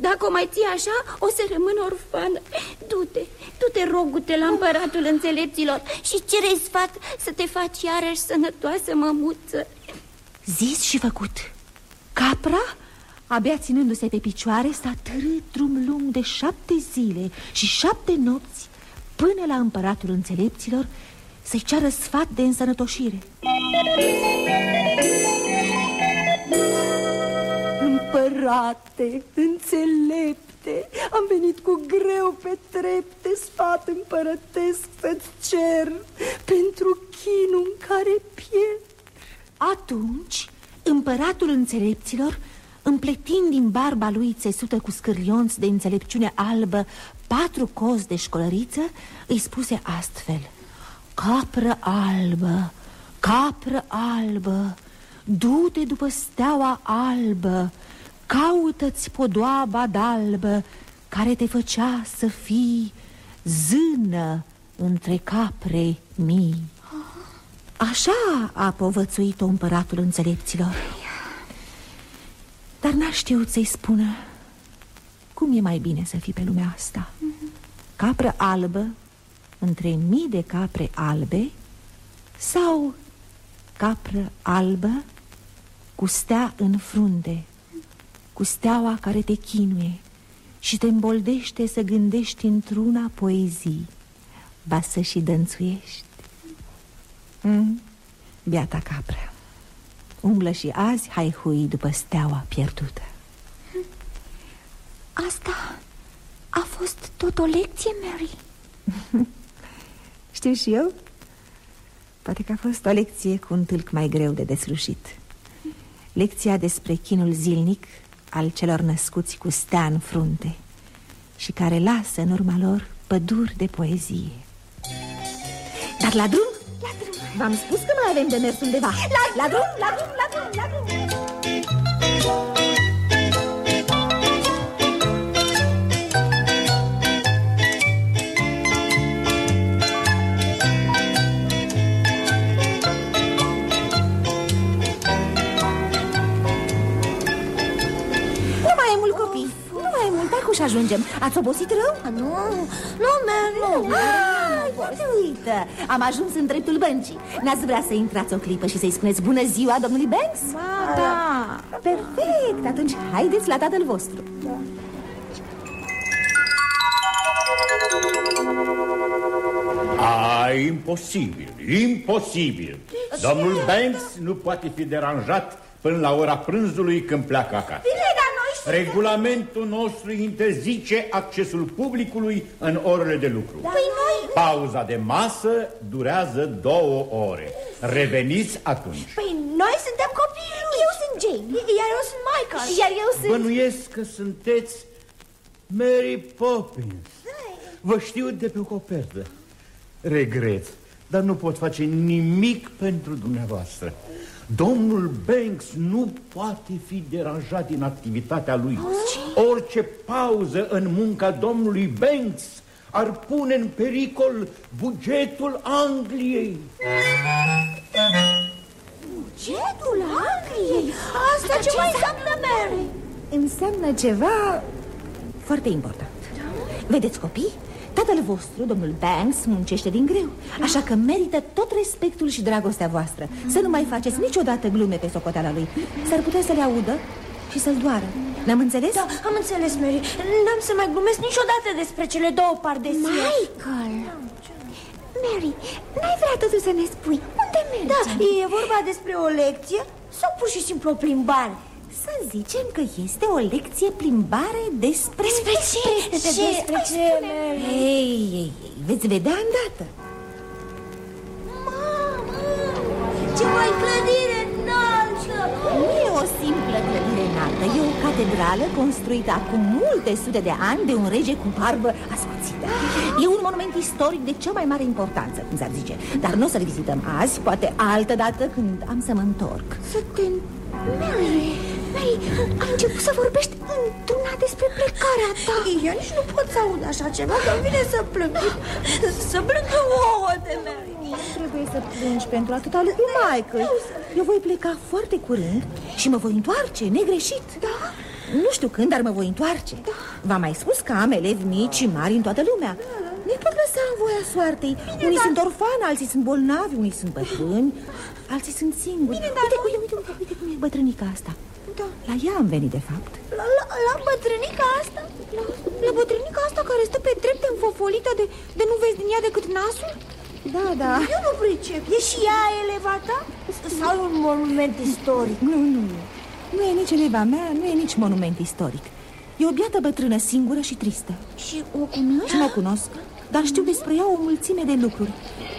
Dacă o mai ții așa, o să rămân orfană. Du-te, du-te, rogute la împăratul înțelepților Și cere sfat să te faci iarăși sănătoasă, mămuță. Zis și făcut. Capra, abia ținându-se pe picioare, s-a târât drum lung de șapte zile și șapte nopți până la împăratul înțelepților să-i ceară sfat de însănătoșire. Împărate, înțelepte, am venit cu greu pe trepte Sfat împărătesc să-ți cer pentru chinul în care pierd. Atunci, împăratul înțelepților, împletind din barba lui țesută cu scârlionți de înțelepciune albă patru cozi de școlăriță, îi spuse astfel Capră albă, capră albă, du-te după steaua albă, caută-ți podoaba dalbă care te făcea să fii zână între capre mii. Așa a povățuit-o împăratul înțelepților. Dar n-a știut să-i spună Cum e mai bine să fii pe lumea asta. Capră albă între mii de capre albe Sau capră albă cu stea în frunte Cu steaua care te chinuie Și te îmboldește să gândești într-una poezii. Ba să și dănțuiești. Mm, biata capră Umblă și azi haihui după steaua pierdută. Asta a fost tot o lecție, Mary? Știu și eu. Poate că a fost o lecție cu un tâlc mai greu de deslușit. Lecția despre chinul zilnic al celor născuți cu stea în frunte Și care lasă în urma lor păduri de poezie. Dar la drum? La drum. V-am spus că mai avem de mers undeva. La, la drum, la drum, la drum, la drum și ajungem. Ați obosit rău? Nu, nu, Mary, nu. Ah, uite, uite, am ajuns în dreptul băncii. N-ați vrea să intrați o clipă și să-i spuneți bună ziua domnului Banks? Da. Perfect, atunci haideți la tatăl vostru. A, imposibil, imposibil. Domnul Banks nu poate fi deranjat până la ora prânzului când pleacă acasă Bine, dar noi suntem... Regulamentul nostru interzice accesul publicului în orele de lucru. Păi noi... Pauza de masă durează două ore. Reveniți atunci. Păi noi suntem copiii lui Eu sunt Jane, iar eu sunt Michael. Iar eu sunt... Bănuiesc că sunteți Mary Poppins. Vă știu de pe o copertă. Regret, dar nu pot face nimic pentru dumneavoastră Domnul Banks nu poate fi deranjat din activitatea lui Orice pauză în munca domnului Banks ar pune în pericol bugetul Angliei Bugetul Angliei? Asta ce mai înseamnă Mary? Înseamnă ceva foarte important Vedeți copii? Tatăl vostru, domnul Banks, muncește din greu Așa că merită tot respectul și dragostea voastră. Să nu mai faceți niciodată glume pe socoteala lui. S-ar putea să le audă și să-l doară. Ne-am înțeles? Da, am înțeles, Mary. N-am să mai glumesc niciodată despre cele două pardesii Michael! Mary, n-ai vrea totuși să ne spui? Unde mergem? Da, e vorba despre o lecție sau pur și simplu o plimbare? Să zicem că este o lecție plimbare despre... Despre ce? Despre ce, Mary? Ei, ei, ei, veți vedea îndată Mamă, ce mai clădire înaltă! Nu e o simplă clădire înaltă, e o catedrală construită acum multe sute de ani de un rege cu barbă ascuțită. E un monument istoric de cea mai mare importanță, cum s-ar zice. Dar nu o să-l vizităm azi, poate altă dată când am să mă întorc. Să te... Mary, Mary, ai început să vorbești într-una despre plecarea ta Eu nici nu pot să aud așa ceva, că vine să plâng Să plângă ouă de Mary Nu trebuie să plângi pentru atâta lucru, Michael. Eu voi pleca foarte curând și mă voi întoarce, negreșit. Da? Nu știu când, dar mă voi întoarce. Da. V-am mai spus că am elevi mici și mari în toată lumea. Nu-i pot lăsa în voia soartei. unii dar- sunt orfani, alții sunt bolnavi, unii sunt bătrâni, alții sunt singuri. Bine, dar uite, noi- uite, uite, uite, uite cum e bătrânica asta. Da. La ea am venit, de fapt. La, la, la bătrânica asta? La, la bătrânica asta care stă pe trepte înfofolită de, de nu vezi din ea decât nasul? Da, da. Eu nu pricep. E și ea elevata? Sau un monument istoric? Nu, nu. Nu e nici eleva mea, nu e nici monument istoric. E o biată bătrână singură și tristă. Și o cunoști? Nu o cunosc, dar știu despre ea o mulțime de lucruri.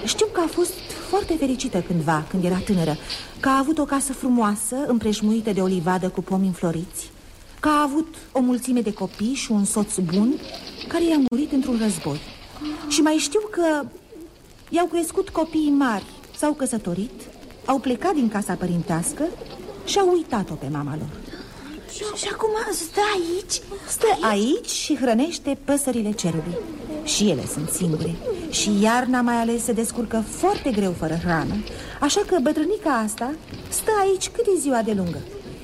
Știu că a fost foarte fericită cândva, când era tânără, că a avut o casă frumoasă, împrejmuită de o livadă cu pomi înfloriți, că a avut o mulțime de copii și un soț bun, care i-a murit într-un război. Și mai știu că i-au crescut copiii mari, s-au căsătorit, au plecat din casa părintească și au uitat-o pe mama lor. Și, și acum stă aici? Stă aici și hrănește păsările cerului. Și ele sunt singure. Și iarna mai ales se descurcă foarte greu fără hrană. Așa că bătrânica asta stă aici cât e ziua de lungă.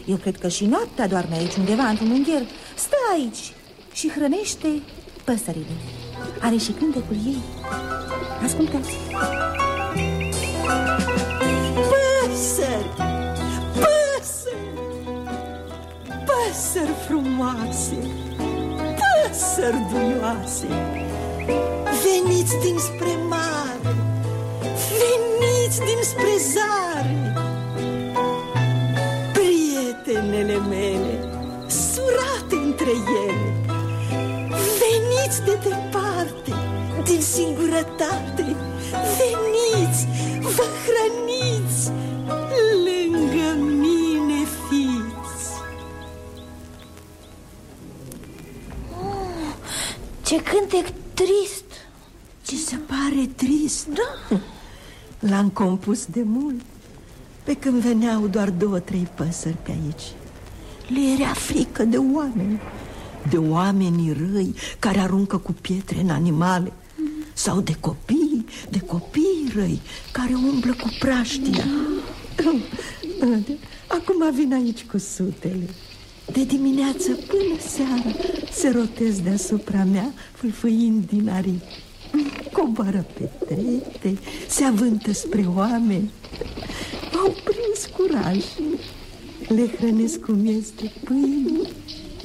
Eu cred că și noaptea doarme aici undeva într-un ungher. Stă aici și hrănește păsările. Are și cântecul ei. Ascultați! Păsări! păsări frumoase, păsări duioase, veniți dinspre mare, veniți dinspre zare. Prietenele mele, surate între ele, veniți de departe, din singurătate, veniți, vă hrăniți. Ce cântec trist. Ți se pare trist? Da. L-am compus de mult. Pe când veneau doar două, trei păsări pe aici. Le era frică de oameni. De oamenii răi care aruncă cu pietre în animale. Sau de copii, de copii răi care umblă cu praștia Acum vin aici cu sutele De dimineață până seara Se rotez deasupra mea Fâlfâind din aripi. Coboară pe trepte Se avântă spre oameni. Au prins curaj Le hrănesc cum este pâine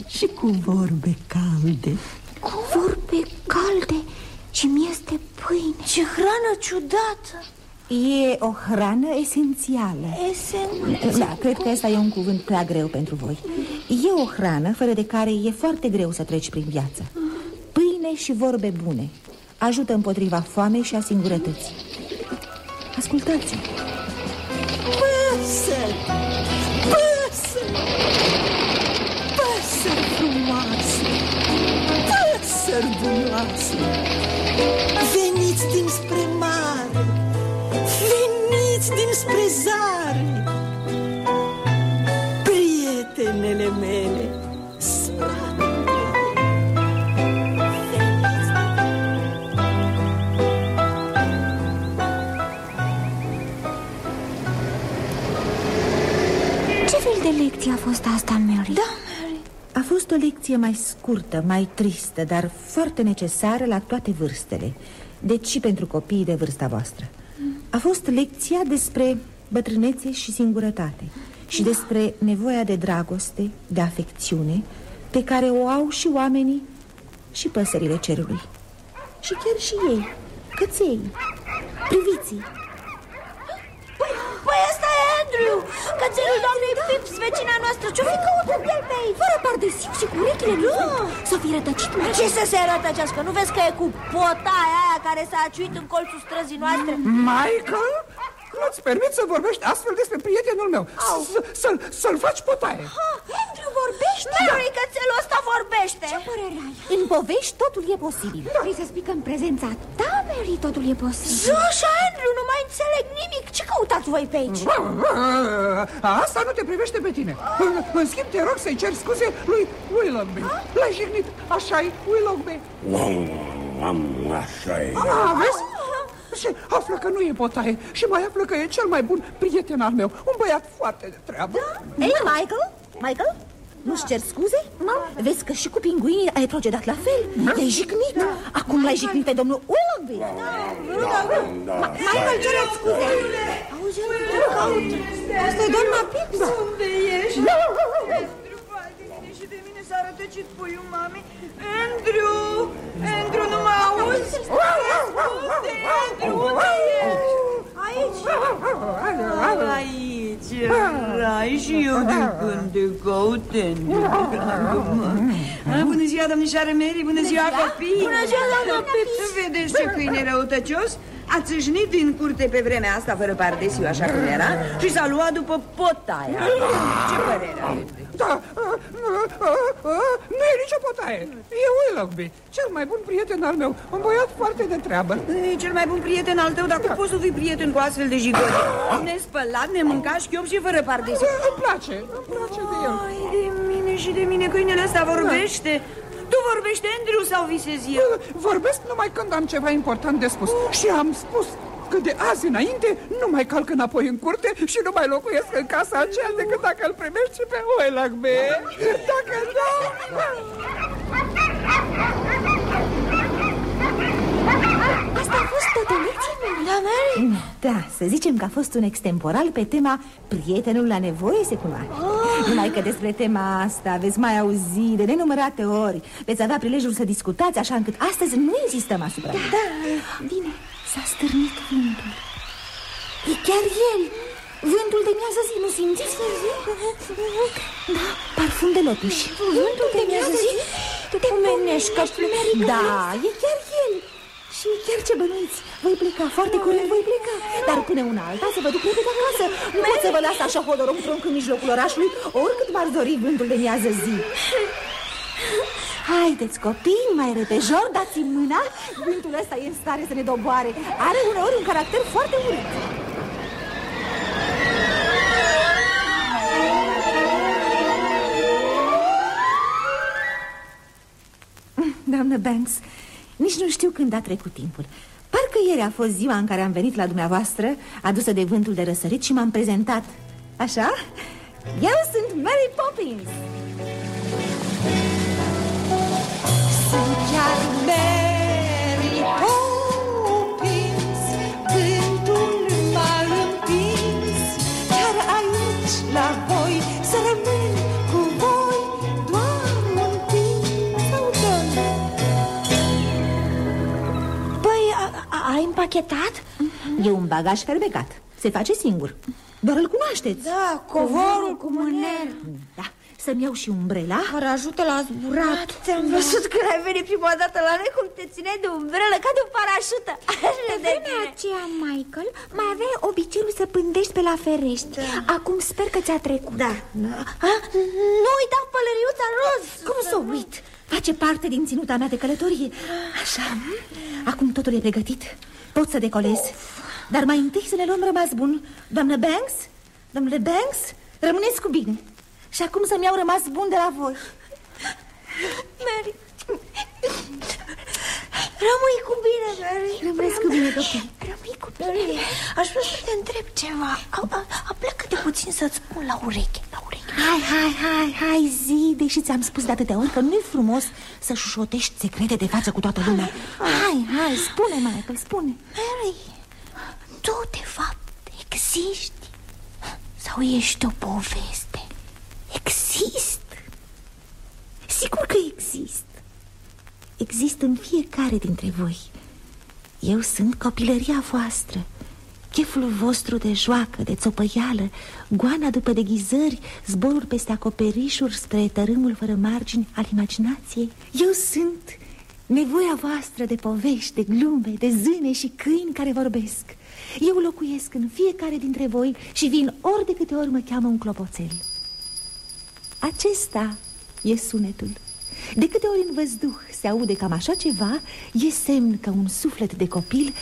Și cu vorbe calde. Cu vorbe calde? Și mi este pâine? Ce hrană ciudată E o hrană esențială. Esențială. Da, cred că ăsta e un cuvânt prea greu pentru voi. E o hrană fără de care e foarte greu să treci prin viață. Pâine și vorbe bune. Ajută împotriva foamei și a singurătății. Ascultați Păsări, păsări, păsări frumoase, păsări bunioase veniți dinspre zare Prietenele mele, sărate Ce fel de lecție a fost asta, Mary? Da, A fost o lecție mai scurtă, mai tristă, dar foarte necesară la toate vârstele. Deci și pentru copiii de vârsta voastră A fost lecția despre bătrânețe și singurătate Și despre nevoia de dragoste, de afecțiune Pe care o au și oamenii și păsările cerului. Și chiar și ei, căței, priviții. Păi ăsta e Andrew Cățelul doamnei Pips, vecina noastră Ce-o fi căutat el pe aici? Fără pardesiu și cu urechile Da. da. Să fi rătăcit mai Ce să se rătăcească? Nu vezi că e cu potaia aia care s-a aciuit în colțul străzii noastre? Michael, nu-ți permit să vorbești astfel despre prietenul meu. S- Să-l să-l faci potaie. Andrew vorbește? Mary, cățelul ăsta vorbește. Ce părere ai? În povești totul e posibil. Vrei să spui că în prezența ta, Mary, totul e posibil? Joșa, Andrew, nu mai înțeleg nimic. Ce căutați voi pe aici? Asta nu te privește pe tine. În, în schimb te rog să-i ceri scuze lui Willoughby. L-ai jignit, așa-i Willoughby. Așa e. A, vezi? Și află că nu e potaie Și mai află că e cel mai bun prieten al meu. Un băiat foarte de treabă. Ei, Michael, Michael, nu-ți cer scuze? Vezi că și cu pinguinii ai procedat la fel. Te-ai jignit. Acum l-ai jignit pe domnul Willoughby Michael, cere scuze? Auzi, ce caută? Asta e doamna Pips Unde ești? S-a rătăcit puiul mami Andrew, Andrew, nu mă auzi? Unde e Andrew? Unde ești? Aici Aici erai și eu de când te caut, Andrew Bună ziua, domnișoară Mary, bună ziua, copii Bună ziua, doamna Pips Vedeți ce câine răutăcios? A țâșnit din curte pe vremea asta fără pardesiu, așa cum era Și s-a luat după potaia Ce părere aveți? Da, a, a, a, a, nu e nicio potaie. E Willoughby, cel mai bun prieten al meu. Un băiat foarte de treabă. E cel mai bun prieten al tău, dar cum poți să fii prieten cu astfel de jigoni? Nespălat, nemâncat, șchiop și fără pardesiu Îmi place, îmi place de el. Ai de mine și de mine, câinele ăsta vorbește. Tu vorbești, Andrew, sau visez eu? Vorbesc numai când am ceva important de spus. Și am spus că de azi înainte nu mai calc înapoi în curte și nu mai locuiesc în casa aceea decât dacă îl primești și pe Willoughby. Dacă da... Asta a fost toată lecția, Mary? Da, Mary? Da, să zicem că a fost un extemporal pe tema Prietenul la nevoie se cunoaște Oh. Numai că despre tema asta veți mai auzi de nenumărate ori Veți avea prilejul să discutați așa încât astăzi nu insistăm asupra ei. Da, bine, s-a stârnit vântul. E chiar el. Vântul de miază zi, nu simțiți? Da, parfum de lotuș. Vântul de miază zi? Te pomenești că Da, e chiar el. Și Și chiar ce bănuiți, voi pleca, foarte curând voi pleca. Dar până una alta să vă duc repede acasă. Nu pot să vă las așa hodorong trunc în mijlocul orașului Oricât m-ar dori vântul de miază zi Haideți copii, mai repejor, dați-mi mâna. Vântul ăsta e în stare să ne doboare. Are uneori un caracter foarte urât. Doamnă Banks, nici nu știu când a trecut timpul. Parcă ieri a fost ziua în care am venit la dumneavoastră Adusă de vântul de răsărit și m-am prezentat. Așa? Eu sunt Mary Poppins Sunt chiar Mary Poppins Vântul m-a împins Chiar aici la voi Să rămân cu voi Doar un timp sau doi. Păi, a, a, ai împachetat? E un bagaj fermecat Se face singur. Doar îl cunoașteți. Da, covorul cu mâner Da, să-mi iau și umbrela? Care ajută la zburat? Ți-am văzut când ai venit prima dată la noi Cum te țineai de umbrelă ca de o parașută Pe vremea aceea, Michael, mai aveai obiceiul să pândești pe la ferești. Da. Acum sper că ți-a trecut. Da. Ha? Nu uita pălăriuța roz. Cum să uit? Face parte din ținuta mea de călătorie. Așa, acum totul e pregătit. Pot să decolez. Dar mai întâi să ne luăm rămas bun. Doamnă Banks, domnule Banks, rămâneți cu bine Și acum să-mi iau rămas bun de la voi. Mary. Rămâi cu bine, Mary. Rămâneți cu bine, copii Rămâi cu bine. Aș vrea să te întreb ceva. Aplecă-te puțin să-ți spun la ureche La ureche. Hai, hai, hai, hai, zi Deși ți-am spus de atâtea ori că nu-i frumos Să șușotești secrete de față cu toată lumea. Hai, hai, spune, Michael, spune. Mary, tu de fapt existi Sau ești o poveste? Exist Sigur că exist Exist în fiecare dintre voi. Eu sunt copilăria voastră. Cheful vostru de joacă, de țopăială Goana după deghizări Zboruri peste acoperișuri Spre tărâmul fără margini al imaginației. Eu sunt nevoia voastră de povești, de glume De zâne și câini care vorbesc. Eu locuiesc în fiecare dintre voi Și vin ori de câte ori mă cheamă un clopoțel Acesta e sunetul. De câte ori în văzduh se aude cam așa ceva, e semn că un suflet de copil